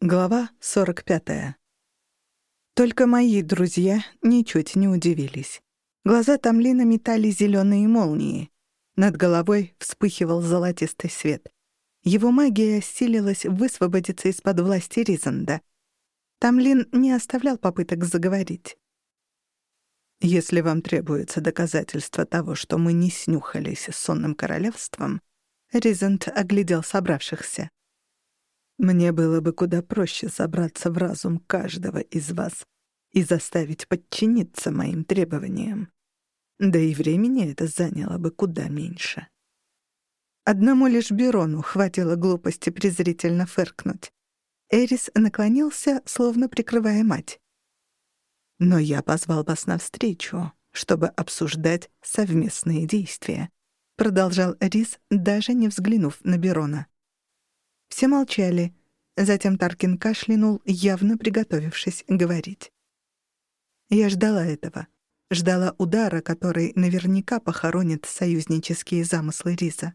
Глава 45. Только мои друзья ничуть не удивились. Глаза Тамлина метали зеленые молнии. Над головой вспыхивал золотистый свет. Его магия силилась высвободиться из-под власти Ризанда. Тамлин не оставлял попыток заговорить. «Если вам требуется доказательство того, что мы не снюхались с сонным королевством», Ризанд оглядел собравшихся. Мне было бы куда проще забраться в разум каждого из вас и заставить подчиниться моим требованиям. Да и времени это заняло бы куда меньше. Одному лишь Берону хватило глупости презрительно фыркнуть. Эрис наклонился, словно прикрывая мать. «Но я позвал вас навстречу, чтобы обсуждать совместные действия», продолжал Рис, даже не взглянув на Берона. Все молчали. Затем Таркин кашлянул, явно приготовившись говорить. Я ждала этого. Ждала удара, который наверняка похоронит союзнические замыслы Риза.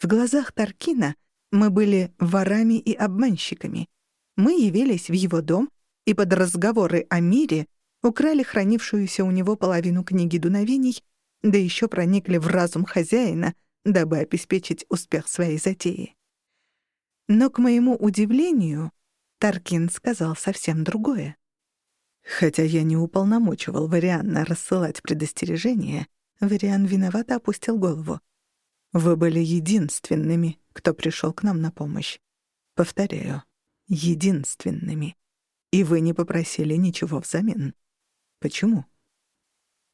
В глазах Таркина мы были ворами и обманщиками. Мы явились в его дом и под разговоры о мире украли хранившуюся у него половину книги дуновений, да еще проникли в разум хозяина, дабы обеспечить успех своей затеи. Но, к моему удивлению, Таркин сказал совсем другое. Хотя я не уполномочивал Варианна рассылать предостережения, Вариан виновато опустил голову. Вы были единственными, кто пришел к нам на помощь. Повторяю, единственными. И вы не попросили ничего взамен. Почему?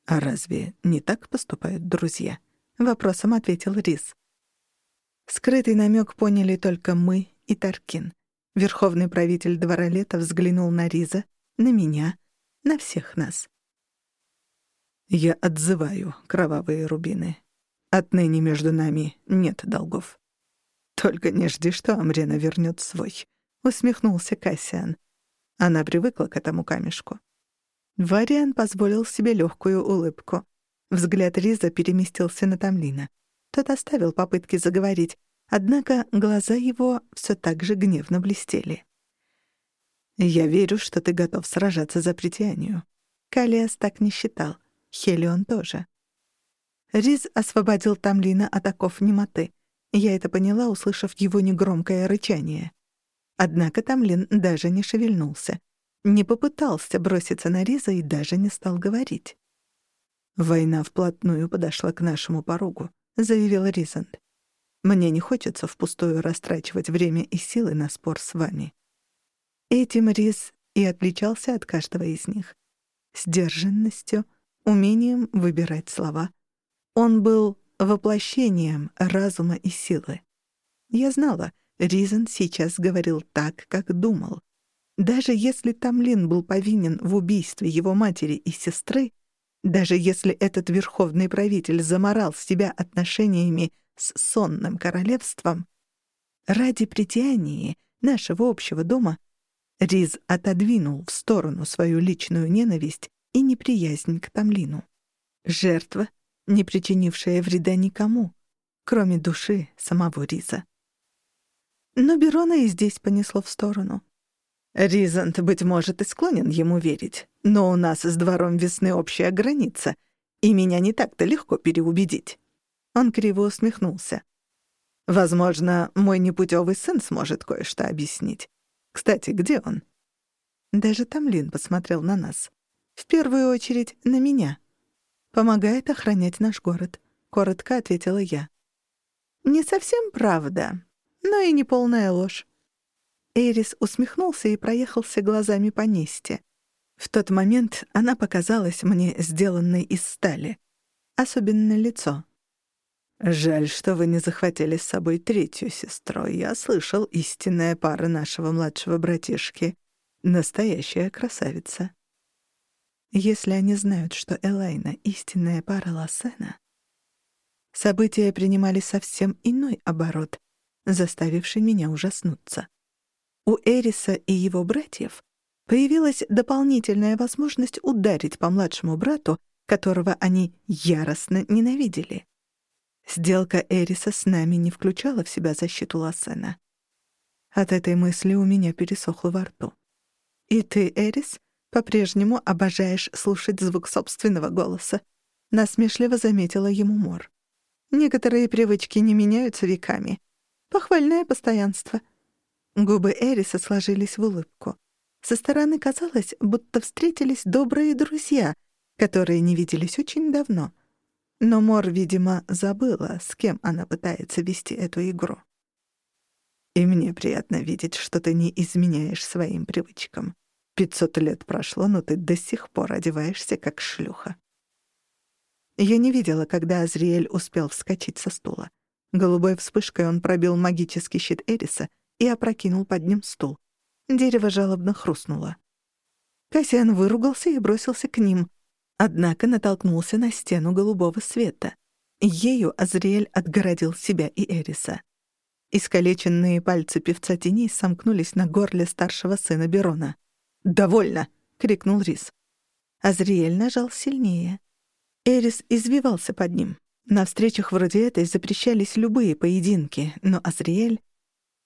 А разве не так поступают друзья? Вопросом ответил Рис. Скрытый намек поняли только мы и Таркин. Верховный правитель двора лета взглянул на Риза, на меня, на всех нас. «Я отзываю кровавые рубины. Отныне между нами нет долгов». «Только не жди, что Амрена вернет свой», — усмехнулся Кассиан. Она привыкла к этому камешку. Вариан позволил себе легкую улыбку. Взгляд Риза переместился на Тамлина. Тот оставил попытки заговорить, однако глаза его все так же гневно блестели. «Я верю, что ты готов сражаться за притянию». Калиас так не считал. Хелион тоже. Риз освободил Тамлина от оков немоты. Я это поняла, услышав его негромкое рычание. Однако Тамлин даже не шевельнулся. Не попытался броситься на Риза и даже не стал говорить. «Война вплотную подошла к нашему порогу заявил Ризанд. «Мне не хочется впустую растрачивать время и силы на спор с вами». Этим Риз и отличался от каждого из них. Сдержанностью, умением выбирать слова. Он был воплощением разума и силы. Я знала, Ризан сейчас говорил так, как думал. Даже если Тамлин был повинен в убийстве его матери и сестры, даже если этот верховный правитель заморал себя отношениями с сонным королевством, ради притяния нашего общего дома Риз отодвинул в сторону свою личную ненависть и неприязнь к Тамлину. Жертва, не причинившая вреда никому, кроме души самого Риза. Но Берона и здесь понесло в сторону. Ризант, быть может, и склонен ему верить, но у нас с двором весны общая граница, и меня не так-то легко переубедить». Он криво усмехнулся. «Возможно, мой непутевый сын сможет кое-что объяснить. Кстати, где он?» Даже Тамлин посмотрел на нас. В первую очередь на меня. «Помогает охранять наш город», — коротко ответила я. «Не совсем правда, но и не полная ложь. Эрис усмехнулся и проехался глазами по Несте. В тот момент она показалась мне сделанной из стали. Особенно лицо. «Жаль, что вы не захватили с собой третью сестру. Я слышал, истинная пара нашего младшего братишки. Настоящая красавица». Если они знают, что Элайна — истинная пара Лассена... События принимали совсем иной оборот, заставивший меня ужаснуться у Эриса и его братьев появилась дополнительная возможность ударить по младшему брату, которого они яростно ненавидели. Сделка Эриса с нами не включала в себя защиту Лассена. От этой мысли у меня пересохло во рту. «И ты, Эрис, по-прежнему обожаешь слушать звук собственного голоса», — насмешливо заметила ему Мор. «Некоторые привычки не меняются веками. Похвальное постоянство». Губы Эриса сложились в улыбку. Со стороны казалось, будто встретились добрые друзья, которые не виделись очень давно. Но Мор, видимо, забыла, с кем она пытается вести эту игру. «И мне приятно видеть, что ты не изменяешь своим привычкам. Пятьсот лет прошло, но ты до сих пор одеваешься как шлюха». Я не видела, когда Азриэль успел вскочить со стула. Голубой вспышкой он пробил магический щит Эриса и опрокинул под ним стул. Дерево жалобно хрустнуло. Кассиан выругался и бросился к ним, однако натолкнулся на стену голубого света. Ею Азриэль отгородил себя и Эриса. Искалеченные пальцы певца теней сомкнулись на горле старшего сына Берона. «Довольно!» — крикнул Рис. Азриэль нажал сильнее. Эрис извивался под ним. На встречах вроде этой запрещались любые поединки, но Азриэль...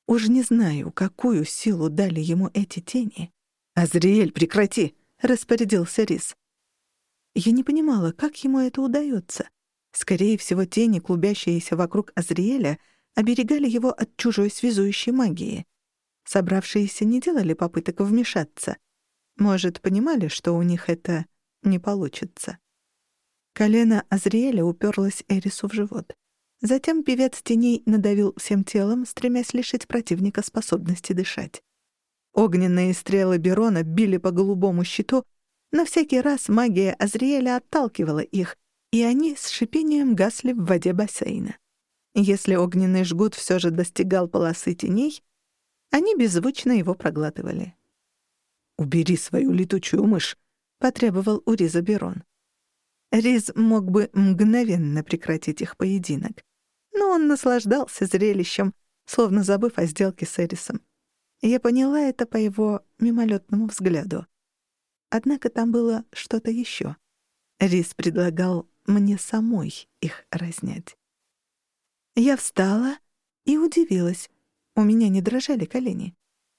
Уж не знаю, какую силу дали ему эти тени. «Азриэль, прекрати!» — распорядился Рис. Я не понимала, как ему это удается. Скорее всего, тени, клубящиеся вокруг Азриэля, оберегали его от чужой связующей магии. Собравшиеся не делали попыток вмешаться. Может, понимали, что у них это не получится. Колено Азриэля уперлось Эрису в живот. Затем певец теней надавил всем телом, стремясь лишить противника способности дышать. Огненные стрелы Берона били по голубому щиту, но всякий раз магия Азриэля отталкивала их, и они с шипением гасли в воде бассейна. Если огненный жгут все же достигал полосы теней, они беззвучно его проглатывали. «Убери свою летучую мышь», — потребовал у Риза Берон. Риз мог бы мгновенно прекратить их поединок, но он наслаждался зрелищем, словно забыв о сделке с Эрисом. Я поняла это по его мимолетному взгляду. Однако там было что-то еще. Рис предлагал мне самой их разнять. Я встала и удивилась. У меня не дрожали колени.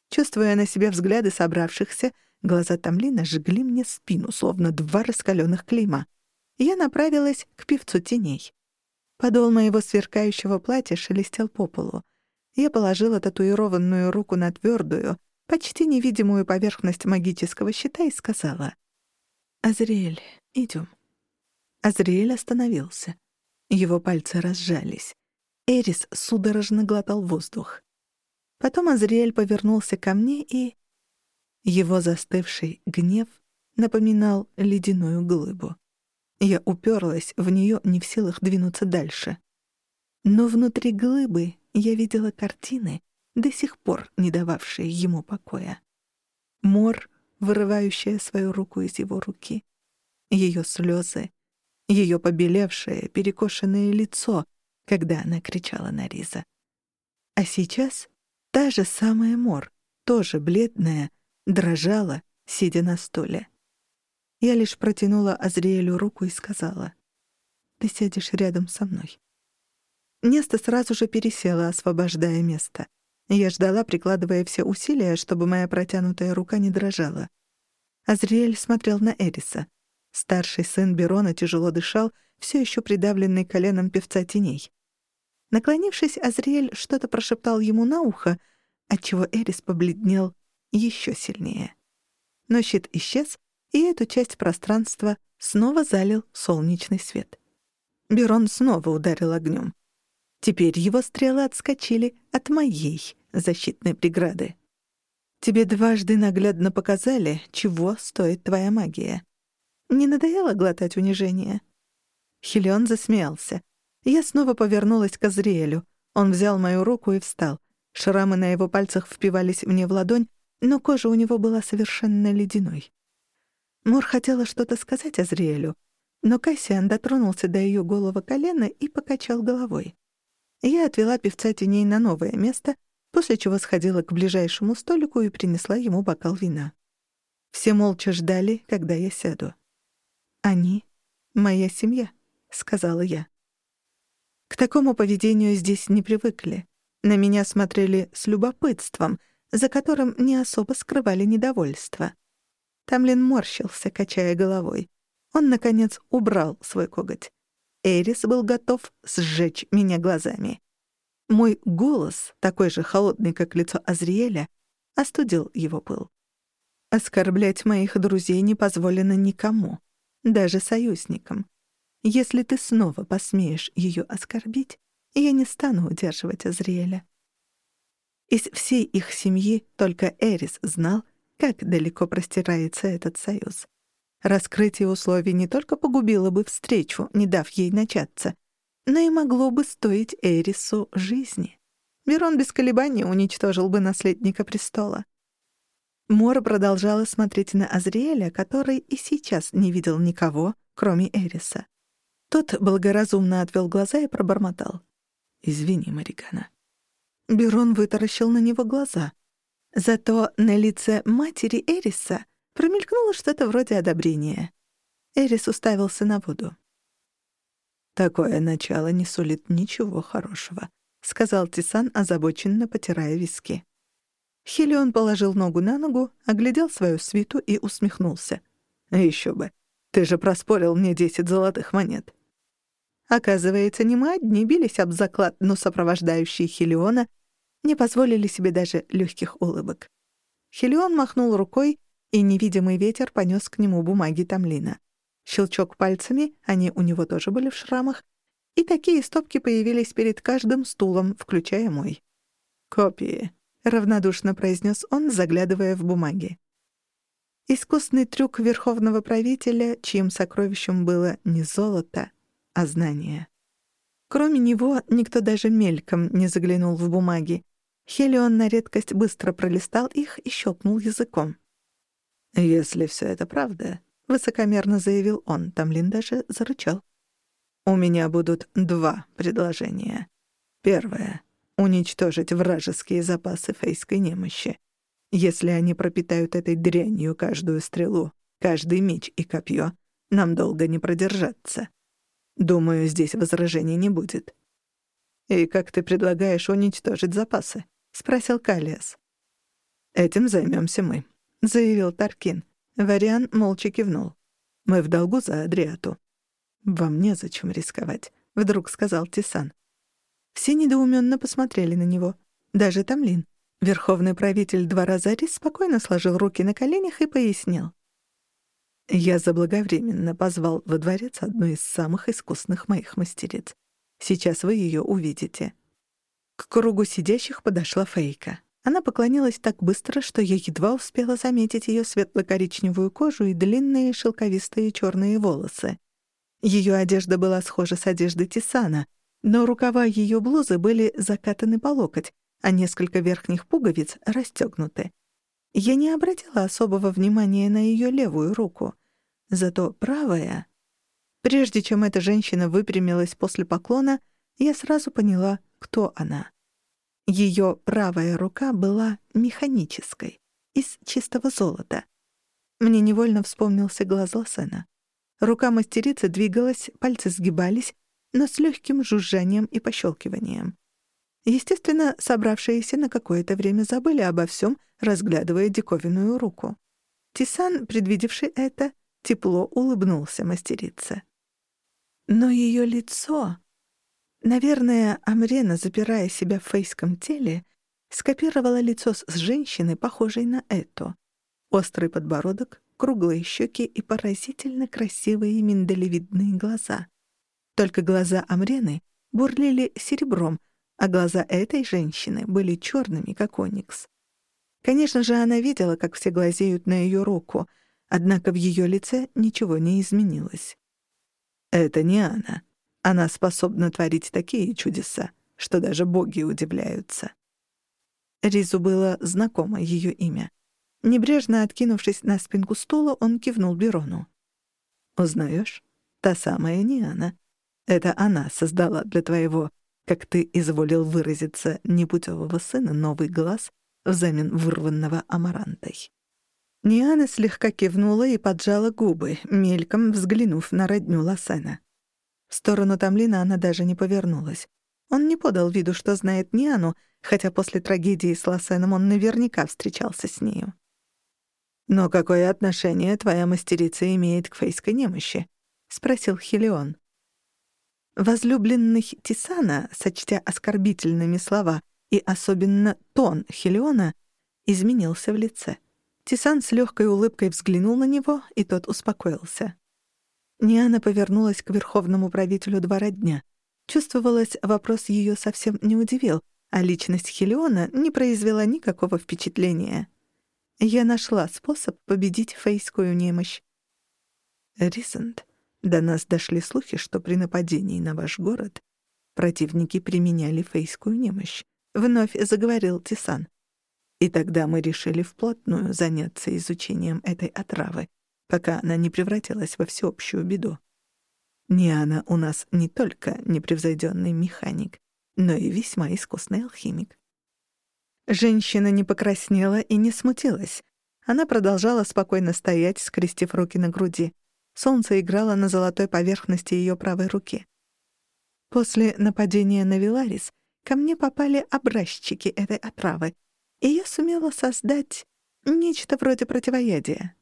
Чувствуя на себе взгляды собравшихся, глаза Тамлина жгли мне спину, словно два раскаленных клейма. Я направилась к певцу теней. Подол моего сверкающего платья шелестел по полу. Я положила татуированную руку на твердую, почти невидимую поверхность магического щита и сказала «Азриэль, идем». Азриэль остановился. Его пальцы разжались. Эрис судорожно глотал воздух. Потом Азриэль повернулся ко мне и... Его застывший гнев напоминал ледяную глыбу. Я уперлась в нее, не в силах двинуться дальше. Но внутри глыбы я видела картины, до сих пор не дававшие ему покоя. Мор, вырывающая свою руку из его руки. Ее слезы. Ее побелевшее, перекошенное лицо, когда она кричала на Риза. А сейчас та же самая Мор, тоже бледная, дрожала, сидя на стуле. Я лишь протянула Азриэлю руку и сказала, «Ты сядешь рядом со мной». Неста сразу же пересела, освобождая место. Я ждала, прикладывая все усилия, чтобы моя протянутая рука не дрожала. Азриэль смотрел на Эриса. Старший сын Берона тяжело дышал, все еще придавленный коленом певца теней. Наклонившись, Азриэль что-то прошептал ему на ухо, отчего Эрис побледнел еще сильнее. Но щит исчез, и эту часть пространства снова залил солнечный свет. Берон снова ударил огнем. Теперь его стрелы отскочили от моей защитной преграды. Тебе дважды наглядно показали, чего стоит твоя магия. Не надоело глотать унижение?» Хелион засмеялся. Я снова повернулась к Азриэлю. Он взял мою руку и встал. Шрамы на его пальцах впивались мне в ладонь, но кожа у него была совершенно ледяной. Мор хотела что-то сказать Азриэлю, но Кассиан дотронулся до ее голого колена и покачал головой. Я отвела певца теней на новое место, после чего сходила к ближайшему столику и принесла ему бокал вина. Все молча ждали, когда я сяду. «Они — моя семья», — сказала я. К такому поведению здесь не привыкли. На меня смотрели с любопытством, за которым не особо скрывали недовольство. Тамлин морщился, качая головой. Он, наконец, убрал свой коготь. Эрис был готов сжечь меня глазами. Мой голос, такой же холодный, как лицо Азриэля, остудил его пыл. Оскорблять моих друзей не позволено никому, даже союзникам. Если ты снова посмеешь ее оскорбить, я не стану удерживать Азриэля. Из всей их семьи только Эрис знал, как далеко простирается этот союз. Раскрытие условий не только погубило бы встречу, не дав ей начаться, но и могло бы стоить Эрису жизни. Мирон без колебаний уничтожил бы наследника престола. Мора продолжала смотреть на Азриэля, который и сейчас не видел никого, кроме Эриса. Тот благоразумно отвел глаза и пробормотал. «Извини, Марикана». Берон вытаращил на него глаза. Зато на лице матери Эриса Промелькнуло что-то вроде одобрения. Эрис уставился на воду. «Такое начало не сулит ничего хорошего», — сказал Тисан, озабоченно потирая виски. Хелион положил ногу на ногу, оглядел свою свиту и усмехнулся. «Еще бы. Ты же проспорил мне десять золотых монет». Оказывается, не мы одни бились об заклад, но сопровождающие Хелиона не позволили себе даже легких улыбок. Хелион махнул рукой, и невидимый ветер понес к нему бумаги Тамлина. Щелчок пальцами, они у него тоже были в шрамах, и такие стопки появились перед каждым стулом, включая мой. «Копии», — равнодушно произнес он, заглядывая в бумаги. Искусный трюк верховного правителя, чьим сокровищем было не золото, а знание. Кроме него, никто даже мельком не заглянул в бумаги. Хелион на редкость быстро пролистал их и щелкнул языком. «Если все это правда», — высокомерно заявил он, Тамлин даже зарычал. «У меня будут два предложения. Первое — уничтожить вражеские запасы фейской немощи. Если они пропитают этой дрянью каждую стрелу, каждый меч и копье, нам долго не продержаться. Думаю, здесь возражений не будет». «И как ты предлагаешь уничтожить запасы?» — спросил Калиас. «Этим займемся мы», заявил Таркин. Вариан молча кивнул. «Мы в долгу за Адриату». «Вам незачем рисковать», — вдруг сказал Тисан. Все недоуменно посмотрели на него. Даже Тамлин. Верховный правитель двора Зарис спокойно сложил руки на коленях и пояснил. «Я заблаговременно позвал во дворец одну из самых искусных моих мастериц. Сейчас вы ее увидите». К кругу сидящих подошла Фейка. Она поклонилась так быстро, что я едва успела заметить ее светло-коричневую кожу и длинные шелковистые черные волосы. Ее одежда была схожа с одеждой Тисана, но рукава ее блузы были закатаны по локоть, а несколько верхних пуговиц расстегнуты. Я не обратила особого внимания на ее левую руку. Зато правая... Прежде чем эта женщина выпрямилась после поклона, я сразу поняла, кто она. Ее правая рука была механической, из чистого золота. Мне невольно вспомнился глаз Лосена. Рука мастерицы двигалась, пальцы сгибались, но с легким жужжанием и пощелкиванием. Естественно, собравшиеся на какое-то время забыли обо всем, разглядывая диковинную руку. Тисан, предвидевший это, тепло улыбнулся мастерице. Но ее лицо Наверное, Амрена, запирая себя в фейском теле, скопировала лицо с женщины, похожей на эту. Острый подбородок, круглые щеки и поразительно красивые миндалевидные глаза. Только глаза Амрены бурлили серебром, а глаза этой женщины были черными, как оникс. Конечно же, она видела, как все глазеют на ее руку, однако в ее лице ничего не изменилось. «Это не она», она способна творить такие чудеса, что даже боги удивляются. Ризу было знакомо ее имя. Небрежно откинувшись на спинку стула, он кивнул Берону. «Узнаешь? Та самая не она. Это она создала для твоего, как ты изволил выразиться, непутевого сына новый глаз взамен вырванного амарантой». Ниана слегка кивнула и поджала губы, мельком взглянув на родню Лосена. В сторону Тамлина она даже не повернулась. Он не подал виду, что знает Ниану, хотя после трагедии с Лосеном он наверняка встречался с нею. «Но какое отношение твоя мастерица имеет к фейской немощи?» — спросил Хелион. Возлюбленный Тисана, сочтя оскорбительными слова и особенно тон Хелиона, изменился в лице. Тисан с легкой улыбкой взглянул на него, и тот успокоился. Ниана повернулась к верховному правителю двора дня. Чувствовалось, вопрос ее совсем не удивил, а личность Хелиона не произвела никакого впечатления. Я нашла способ победить фейскую немощь. Рисент, до нас дошли слухи, что при нападении на ваш город противники применяли фейскую немощь. Вновь заговорил Тисан. И тогда мы решили вплотную заняться изучением этой отравы, пока она не превратилась во всеобщую беду. Ниана у нас не только непревзойденный механик, но и весьма искусный алхимик. Женщина не покраснела и не смутилась. Она продолжала спокойно стоять, скрестив руки на груди. Солнце играло на золотой поверхности ее правой руки. После нападения на Виларис ко мне попали образчики этой отравы, и я сумела создать нечто вроде противоядия.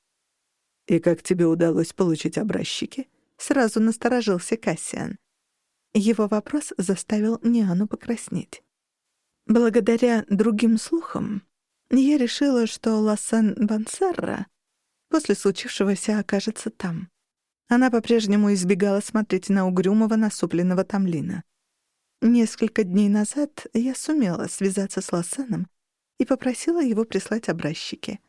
«И как тебе удалось получить образчики?» — сразу насторожился Кассиан. Его вопрос заставил Ниану покраснеть. Благодаря другим слухам, я решила, что Лассен Бансерра после случившегося окажется там. Она по-прежнему избегала смотреть на угрюмого, насупленного Тамлина. Несколько дней назад я сумела связаться с Лассеном и попросила его прислать образчики.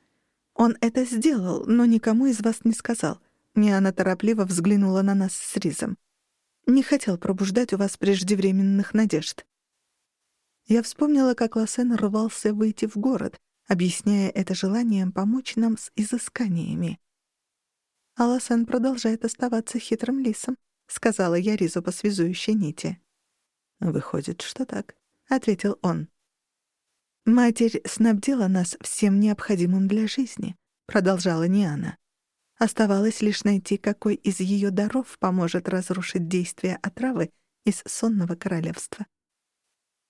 Он это сделал, но никому из вас не сказал. Ниана торопливо взглянула на нас с Ризом. Не хотел пробуждать у вас преждевременных надежд. Я вспомнила, как Лассен рвался выйти в город, объясняя это желанием помочь нам с изысканиями. «А Лассен продолжает оставаться хитрым лисом», — сказала я Ризу по связующей нити. «Выходит, что так», — ответил он. «Матерь снабдила нас всем необходимым для жизни», — продолжала Ниана. Оставалось лишь найти, какой из ее даров поможет разрушить действие отравы из сонного королевства.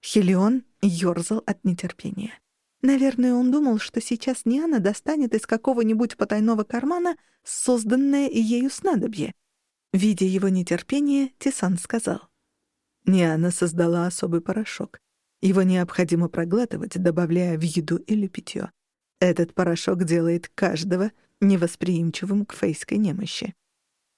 Хелион ёрзал от нетерпения. Наверное, он думал, что сейчас Ниана достанет из какого-нибудь потайного кармана созданное ею снадобье. Видя его нетерпение, Тисан сказал. Ниана создала особый порошок. Его необходимо проглатывать, добавляя в еду или питье. Этот порошок делает каждого невосприимчивым к фейской немощи.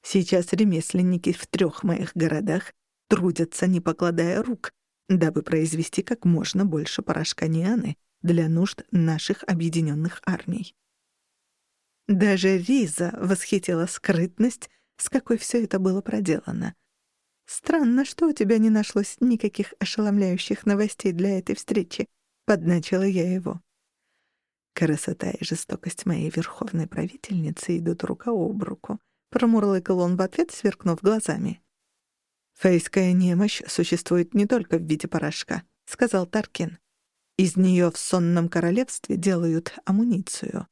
Сейчас ремесленники в трех моих городах трудятся, не покладая рук, дабы произвести как можно больше порошка Нианы для нужд наших объединенных армий. Даже Риза восхитила скрытность, с какой все это было проделано — «Странно, что у тебя не нашлось никаких ошеломляющих новостей для этой встречи», — подначила я его. «Красота и жестокость моей верховной правительницы идут рука об руку», — промурлыкал он в ответ, сверкнув глазами. «Фейская немощь существует не только в виде порошка», — сказал Таркин. «Из нее в сонном королевстве делают амуницию.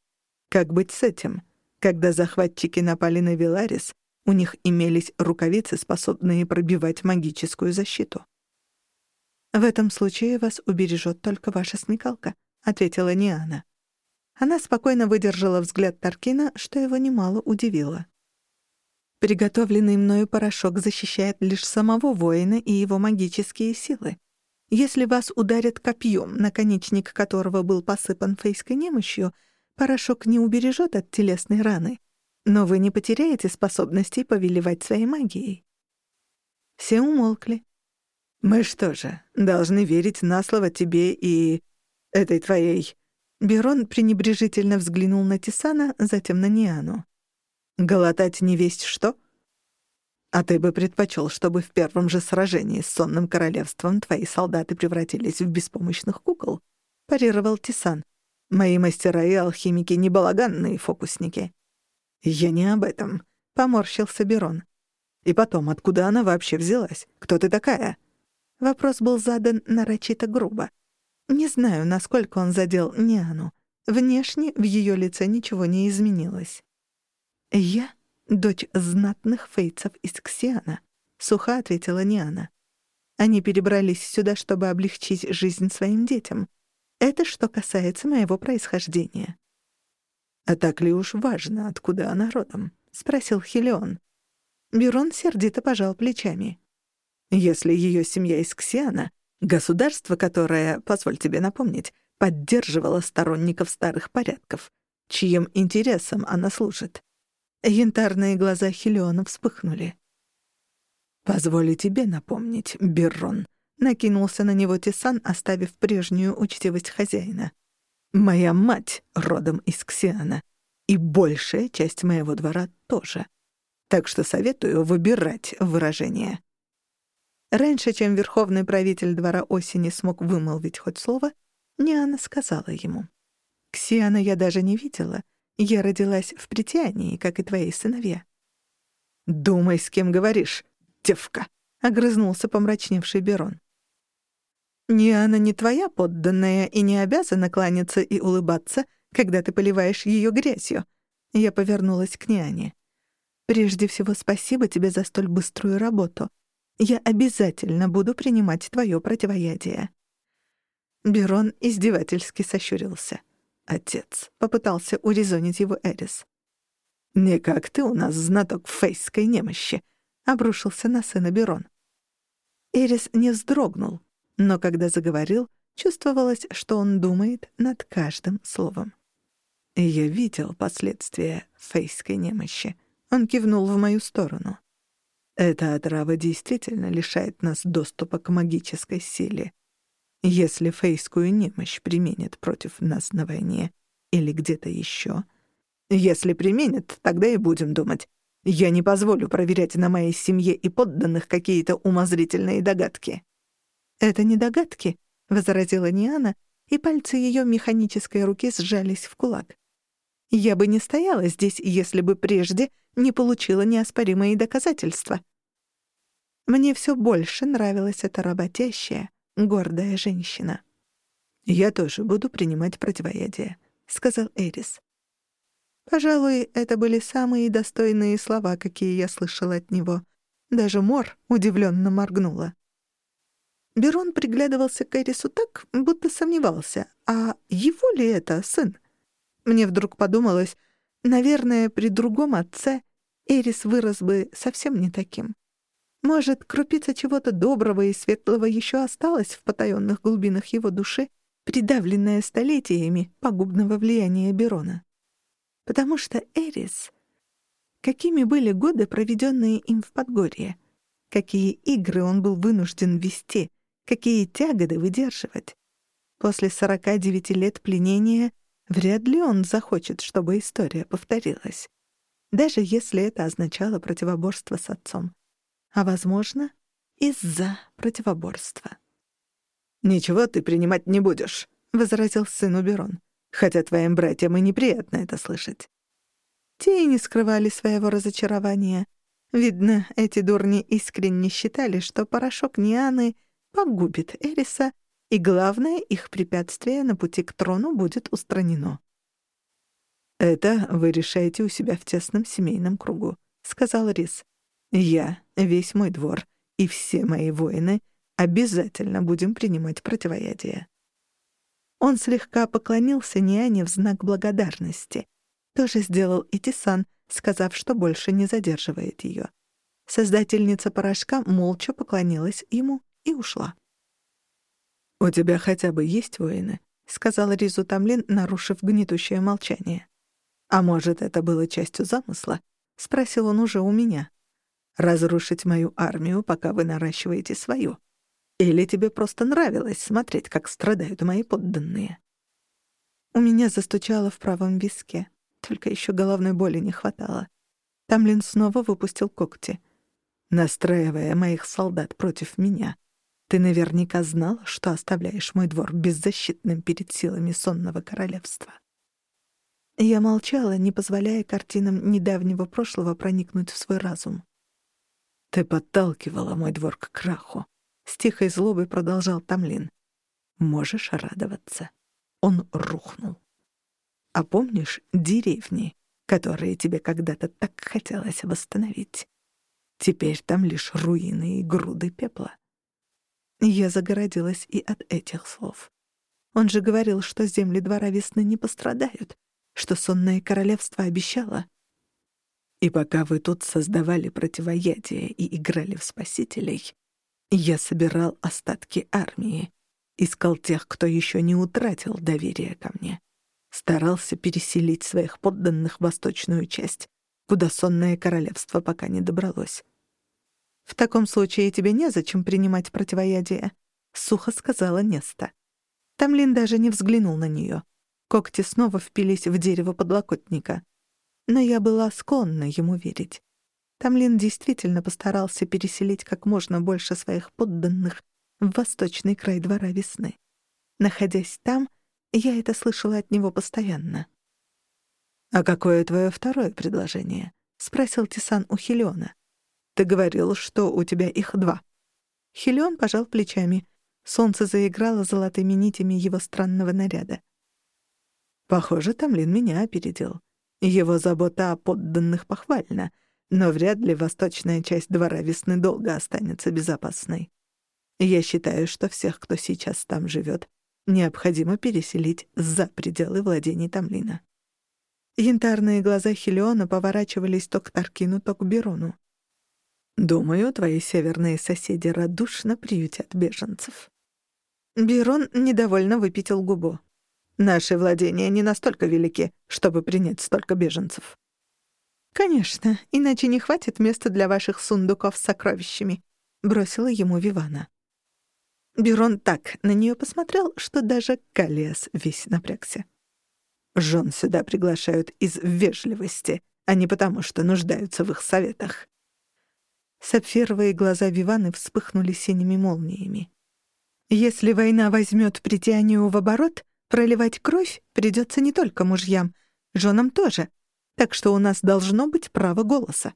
Как быть с этим? Когда захватчики напали на Виларис, у них имелись рукавицы, способные пробивать магическую защиту. «В этом случае вас убережет только ваша смекалка», — ответила Ниана. Она спокойно выдержала взгляд Таркина, что его немало удивило. Приготовленный мною порошок защищает лишь самого воина и его магические силы. Если вас ударят копьем, наконечник которого был посыпан фейской немощью, порошок не убережет от телесной раны — но вы не потеряете способностей повелевать своей магией». Все умолкли. «Мы что же, должны верить на слово тебе и... этой твоей...» Берон пренебрежительно взглянул на Тисана, затем на Ниану. «Голотать не весть что?» «А ты бы предпочел, чтобы в первом же сражении с сонным королевством твои солдаты превратились в беспомощных кукол?» — парировал Тисан. «Мои мастера и алхимики — не балаганные фокусники». «Я не об этом», — поморщился Берон. «И потом, откуда она вообще взялась? Кто ты такая?» Вопрос был задан нарочито грубо. Не знаю, насколько он задел Ниану. Внешне в ее лице ничего не изменилось. «Я — дочь знатных фейцев из Ксиана», — сухо ответила Ниана. Они перебрались сюда, чтобы облегчить жизнь своим детям. Это что касается моего происхождения. «А так ли уж важно, откуда она родом?» — спросил Хелион. Бюрон сердито пожал плечами. «Если ее семья из Ксиана, государство, которое, позволь тебе напомнить, поддерживало сторонников старых порядков, чьим интересам она служит?» Янтарные глаза Хелиона вспыхнули. «Позволю тебе напомнить, Беррон», — накинулся на него Тисан, оставив прежнюю учтивость хозяина. «Моя мать родом из Ксиана, и большая часть моего двора тоже. Так что советую выбирать выражение». Раньше, чем верховный правитель двора осени смог вымолвить хоть слово, Ниана сказала ему. «Ксиана я даже не видела. Я родилась в притянии, как и твои сыновья». «Думай, с кем говоришь», девка!» — огрызнулся помрачневший Берон. «Ниана не твоя подданная и не обязана кланяться и улыбаться, когда ты поливаешь ее грязью». Я повернулась к Ниане. «Прежде всего, спасибо тебе за столь быструю работу. Я обязательно буду принимать твое противоядие». Берон издевательски сощурился. «Отец», — попытался урезонить его Эрис. «Не как ты у нас знаток фейской немощи», — обрушился на сына Берон. Эрис не вздрогнул, но когда заговорил, чувствовалось, что он думает над каждым словом. «Я видел последствия фейской немощи». Он кивнул в мою сторону. «Эта отрава действительно лишает нас доступа к магической силе. Если фейскую немощь применят против нас на войне или где-то еще, если применят, тогда и будем думать, я не позволю проверять на моей семье и подданных какие-то умозрительные догадки». «Это не догадки», — возразила Ниана, и пальцы ее механической руки сжались в кулак. «Я бы не стояла здесь, если бы прежде не получила неоспоримые доказательства». Мне все больше нравилась эта работящая, гордая женщина. «Я тоже буду принимать противоядие», — сказал Эрис. Пожалуй, это были самые достойные слова, какие я слышала от него. Даже Мор удивленно моргнула. Берон приглядывался к Эрису так, будто сомневался, а его ли это сын? Мне вдруг подумалось, наверное, при другом отце Эрис вырос бы совсем не таким. Может, крупица чего-то доброго и светлого еще осталась в потаенных глубинах его души, придавленная столетиями пагубного влияния Берона потому что Эрис... Какими были годы, проведенные им в Подгорье? Какие игры он был вынужден вести? Какие тяготы выдерживать? После 49 лет пленения вряд ли он захочет, чтобы история повторилась. Даже если это означало противоборство с отцом. А, возможно, из-за противоборства. «Ничего ты принимать не будешь», — возразил сын Уберон хотя твоим братьям и неприятно это слышать». Те и не скрывали своего разочарования. Видно, эти дурни искренне считали, что порошок Нианы погубит Эриса, и главное, их препятствие на пути к трону будет устранено. «Это вы решаете у себя в тесном семейном кругу», — сказал Рис. «Я, весь мой двор и все мои воины обязательно будем принимать противоядие». Он слегка поклонился Ниане в знак благодарности. Тоже сделал и Тисан, сказав, что больше не задерживает ее. Создательница порошка молча поклонилась ему и ушла. «У тебя хотя бы есть воины?» — сказал Ризу Тамлин, нарушив гнетущее молчание. «А может, это было частью замысла?» — спросил он уже у меня. «Разрушить мою армию, пока вы наращиваете свою. Или тебе просто нравилось смотреть, как страдают мои подданные?» У меня застучало в правом виске. Только еще головной боли не хватало. Тамлин снова выпустил когти. «Настраивая моих солдат против меня, ты наверняка знал, что оставляешь мой двор беззащитным перед силами сонного королевства». Я молчала, не позволяя картинам недавнего прошлого проникнуть в свой разум. «Ты подталкивала мой двор к краху. С тихой злобой продолжал Тамлин. «Можешь радоваться. Он рухнул. А помнишь деревни, которые тебе когда-то так хотелось восстановить? Теперь там лишь руины и груды пепла. Я загородилась и от этих слов. Он же говорил, что земли двора весны не пострадают, что сонное королевство обещало. И пока вы тут создавали противоядие и играли в спасителей, я собирал остатки армии, искал тех, кто еще не утратил доверие ко мне, старался переселить своих подданных в восточную часть, куда сонное королевство пока не добралось. «В таком случае тебе незачем принимать противоядие», — сухо сказала Неста. Тамлин даже не взглянул на нее. Когти снова впились в дерево подлокотника. Но я была склонна ему верить. Тамлин действительно постарался переселить как можно больше своих подданных в восточный край двора весны. Находясь там, я это слышала от него постоянно. «А какое твое второе предложение?» — спросил Тисан у Хелиона. «Ты говорил, что у тебя их два». Хелион пожал плечами. Солнце заиграло золотыми нитями его странного наряда. Похоже, Тамлин меня опередил. Его забота о подданных похвальна, но вряд ли восточная часть двора весны долго останется безопасной. Я считаю, что всех, кто сейчас там живет, необходимо переселить за пределы владений Тамлина. Янтарные глаза Хелиона поворачивались то к Таркину, то к Берону. «Думаю, твои северные соседи радушно приютят беженцев». Берон недовольно выпятил губу. «Наши владения не настолько велики, чтобы принять столько беженцев». «Конечно, иначе не хватит места для ваших сундуков с сокровищами», — бросила ему Вивана. Берон так на нее посмотрел, что даже Калиас весь напрягся. Жен сюда приглашают из вежливости, а не потому, что нуждаются в их советах. Сапфировые глаза Виваны вспыхнули синими молниями. Если война возьмет притянию в оборот, проливать кровь придется не только мужьям, женам тоже, так что у нас должно быть право голоса.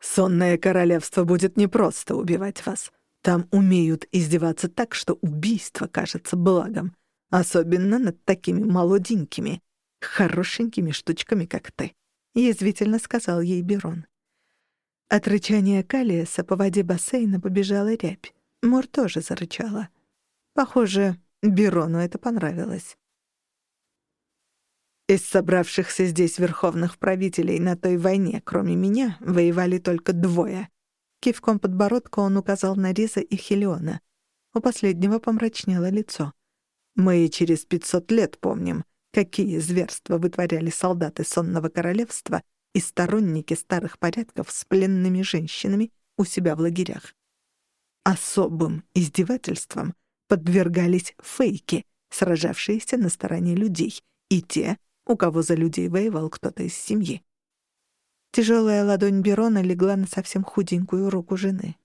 Сонное королевство будет непросто убивать вас. Там умеют издеваться так, что убийство кажется благом особенно над такими молоденькими, хорошенькими штучками, как ты», — язвительно сказал ей Берон. От рычания Калиеса по воде бассейна побежала рябь. Мор тоже зарычала. Похоже, Берону это понравилось. Из собравшихся здесь верховных правителей на той войне, кроме меня, воевали только двое. Кивком подбородка он указал на Риза и Хелиона. У последнего помрачнело лицо. Мы и через пятьсот лет помним, какие зверства вытворяли солдаты сонного королевства и сторонники старых порядков с пленными женщинами у себя в лагерях. Особым издевательством подвергались фейки, сражавшиеся на стороне людей, и те, у кого за людей воевал кто-то из семьи. Тяжелая ладонь Берона легла на совсем худенькую руку жены.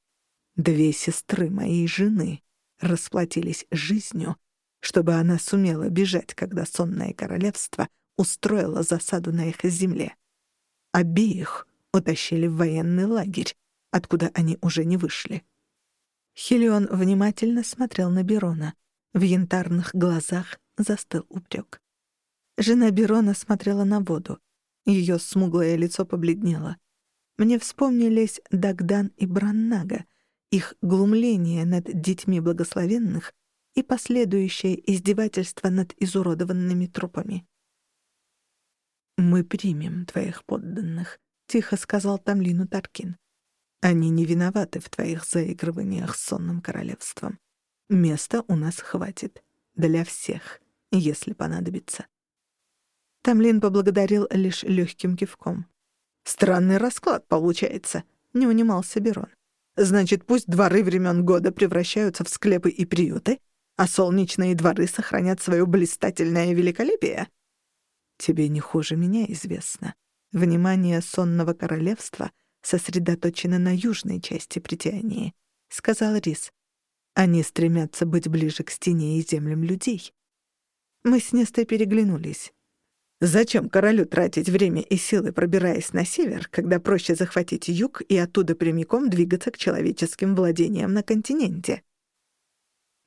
Две сестры моей жены расплатились жизнью чтобы она сумела бежать, когда сонное королевство устроило засаду на их земле. Обеих утащили в военный лагерь, откуда они уже не вышли. Хелион внимательно смотрел на Берона. В янтарных глазах застыл упрек. Жена Берона смотрела на воду. Ее смуглое лицо побледнело. Мне вспомнились Дагдан и Браннага, их глумление над детьми благословенных и последующее издевательство над изуродованными трупами. «Мы примем твоих подданных», — тихо сказал Тамлину Таркин. «Они не виноваты в твоих заигрываниях с сонным королевством. Места у нас хватит. Для всех, если понадобится». Тамлин поблагодарил лишь легким кивком. «Странный расклад получается», — не унимался Берон. «Значит, пусть дворы времен года превращаются в склепы и приюты, а солнечные дворы сохранят свое блистательное великолепие? Тебе не хуже меня известно. Внимание сонного королевства сосредоточено на южной части притянии, — сказал Рис. Они стремятся быть ближе к стене и землям людей. Мы с Нестой переглянулись. Зачем королю тратить время и силы, пробираясь на север, когда проще захватить юг и оттуда прямиком двигаться к человеческим владениям на континенте?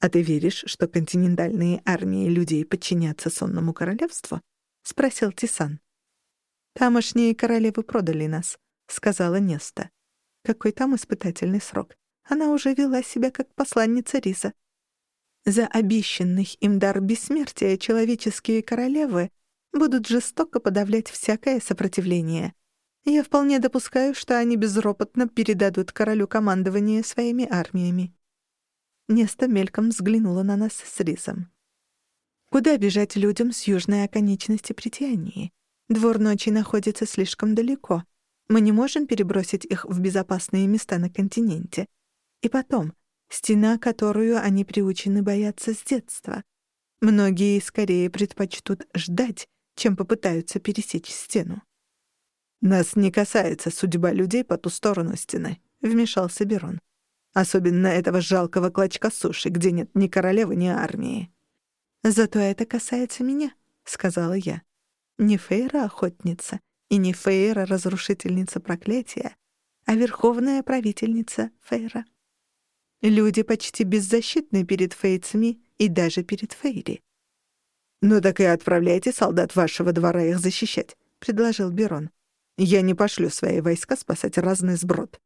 «А ты веришь, что континентальные армии людей подчинятся сонному королевству?» — спросил Тисан. «Тамошние королевы продали нас», — сказала Неста. «Какой там испытательный срок? Она уже вела себя как посланница Риса. За обещанный им дар бессмертия человеческие королевы будут жестоко подавлять всякое сопротивление. Я вполне допускаю, что они безропотно передадут королю командование своими армиями. Неста мельком взглянула на нас с Рисом. Куда бежать людям с южной оконечности притянии? Двор ночи находится слишком далеко. Мы не можем перебросить их в безопасные места на континенте. И потом, стена, которую они приучены бояться с детства. Многие скорее предпочтут ждать, чем попытаются пересечь стену. «Нас не касается судьба людей по ту сторону стены», — вмешался Берон. «Особенно этого жалкого клочка суши, где нет ни королевы, ни армии». «Зато это касается меня», — сказала я. «Не Фейра-охотница и не Фейра-разрушительница проклятия, а верховная правительница Фейра. Люди почти беззащитны перед фейцами и даже перед Фейри». «Ну так и отправляйте солдат вашего двора их защищать», — предложил Берон. «Я не пошлю свои войска спасать разный сброд».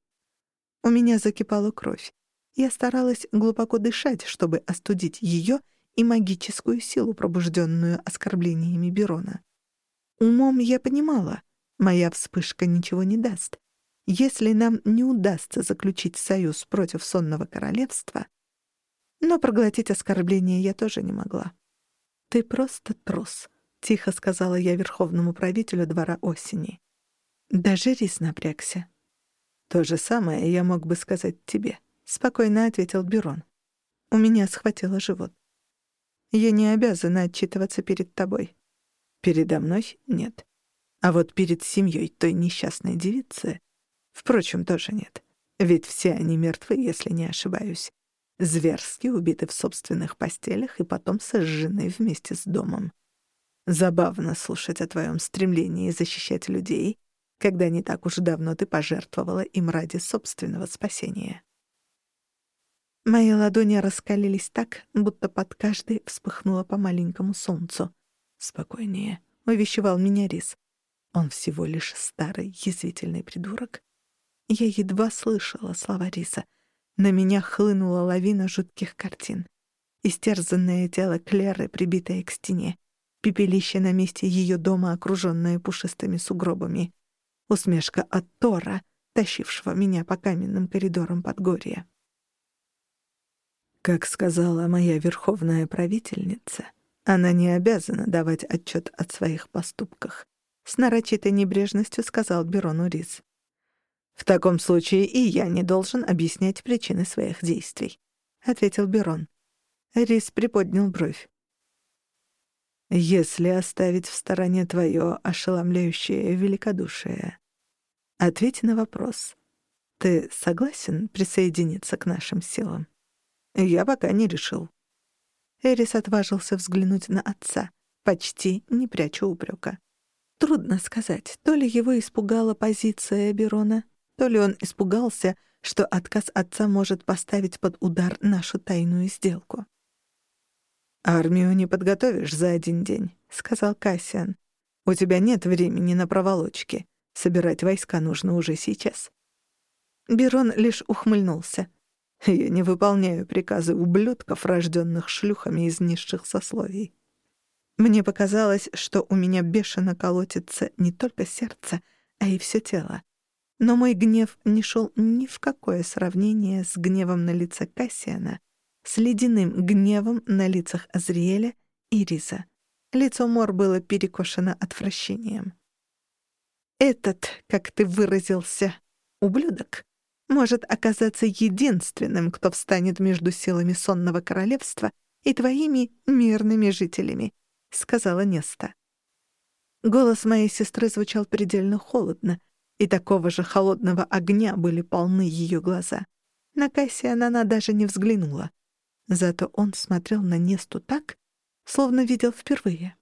У меня закипала кровь. Я старалась глубоко дышать, чтобы остудить ее и магическую силу, пробужденную оскорблениями Берона. Умом я понимала, моя вспышка ничего не даст. Если нам не удастся заключить союз против сонного королевства, но проглотить оскорбление я тоже не могла. «Ты просто трус», — тихо сказала я верховному правителю двора осени. Даже Рис напрягся. «То же самое я мог бы сказать тебе», — спокойно ответил Бюрон. У меня схватило живот. Я не обязана отчитываться перед тобой. Передо мной — нет. А вот перед семьей той несчастной девицы, впрочем, тоже нет. Ведь все они мертвы, если не ошибаюсь. Зверски убиты в собственных постелях и потом сожжены вместе с домом. Забавно слушать о твоем стремлении защищать людей, когда не так уж давно ты пожертвовала им ради собственного спасения. Мои ладони раскалились так, будто под каждой вспыхнуло по маленькому солнцу. «Спокойнее», — увещевал меня Рис. «Он всего лишь старый, язвительный придурок». Я едва слышала слова Риса. На меня хлынула лавина жутких картин. Истерзанное тело Клеры, прибитое к стене. Пепелище на месте ее дома, окруженное пушистыми сугробами. Усмешка от Тора, тащившего меня по каменным коридорам Подгорья. Как сказала моя верховная правительница, она не обязана давать отчет от своих поступках. С нарочитой небрежностью сказал Берону Рис. «В таком случае и я не должен объяснять причины своих действий», — ответил Берон. Рис приподнял бровь. «Если оставить в стороне твое ошеломляющее великодушие, ответь на вопрос. Ты согласен присоединиться к нашим силам?» Я пока не решил. Эрис отважился взглянуть на отца, почти не пряча упрека. Трудно сказать, то ли его испугала позиция Берона, то ли он испугался, что отказ отца может поставить под удар нашу тайную сделку. «Армию не подготовишь за один день», — сказал Кассиан. «У тебя нет времени на проволочки. Собирать войска нужно уже сейчас». Берон лишь ухмыльнулся. Я не выполняю приказы ублюдков, рожденных шлюхами из низших сословий. Мне показалось, что у меня бешено колотится не только сердце, а и все тело. Но мой гнев не шел ни в какое сравнение с гневом на лице Кассиана, с ледяным гневом на лицах Азриэля и Риза. Лицо Мор было перекошено отвращением. «Этот, как ты выразился, ублюдок, может оказаться единственным, кто встанет между силами сонного королевства и твоими мирными жителями», — сказала Неста. Голос моей сестры звучал предельно холодно, и такого же холодного огня были полны ее глаза. На Кассиана она даже не взглянула. Зато он смотрел на Несту так, словно видел впервые.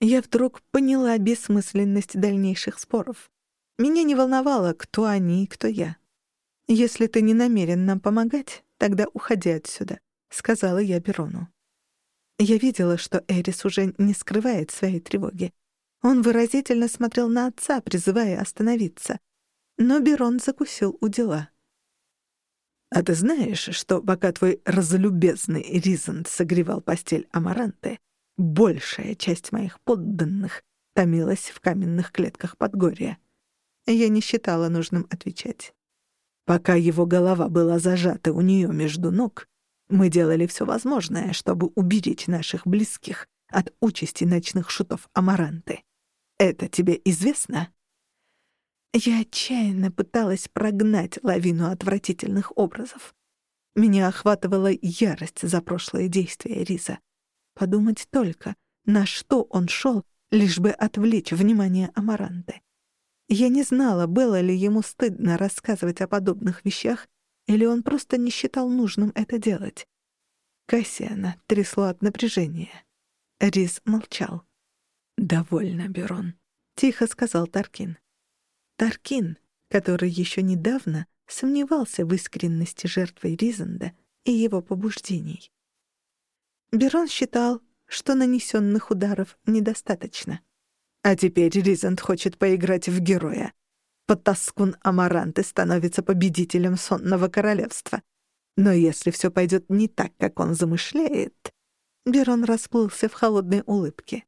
Я вдруг поняла бессмысленность дальнейших споров. Меня не волновало, кто они и кто я. «Если ты не намерен нам помогать, тогда уходи отсюда», — сказала я Берону. Я видела, что Эрис уже не скрывает своей тревоги. Он выразительно смотрел на отца, призывая остановиться. Но Берон закусил у дела. А ты знаешь, что пока твой разлюбезный Ризант согревал постель Амаранты, большая часть моих подданных томилась в каменных клетках Подгорья? Я не считала нужным отвечать. Пока его голова была зажата у нее между ног, мы делали все возможное, чтобы уберечь наших близких от участи ночных шутов Амаранты. Это тебе известно?» Я отчаянно пыталась прогнать лавину отвратительных образов. Меня охватывала ярость за прошлое действие Риза. Подумать только, на что он шел, лишь бы отвлечь внимание Амаранты. Я не знала, было ли ему стыдно рассказывать о подобных вещах, или он просто не считал нужным это делать. Кассиана трясло от напряжения. Риз молчал. «Довольно, Берон», — тихо сказал Таркин. Таркин, который еще недавно сомневался в искренности жертвы Ризанда и его побуждений. Берон считал, что нанесенных ударов недостаточно. А теперь Ризанд хочет поиграть в героя. Потаскун Амаранты становится победителем сонного королевства. Но если все пойдет не так, как он замышляет... Берон расплылся в холодной улыбке.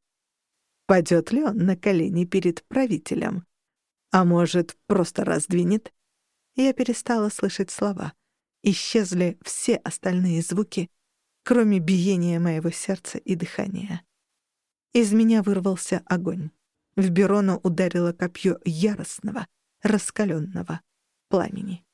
Падет ли он на колени перед правителем? А может, просто раздвинет? Я перестала слышать слова. Исчезли все остальные звуки, кроме биения моего сердца и дыхания. Из меня вырвался огонь. В Берона ударило копье яростного, раскаленного пламени.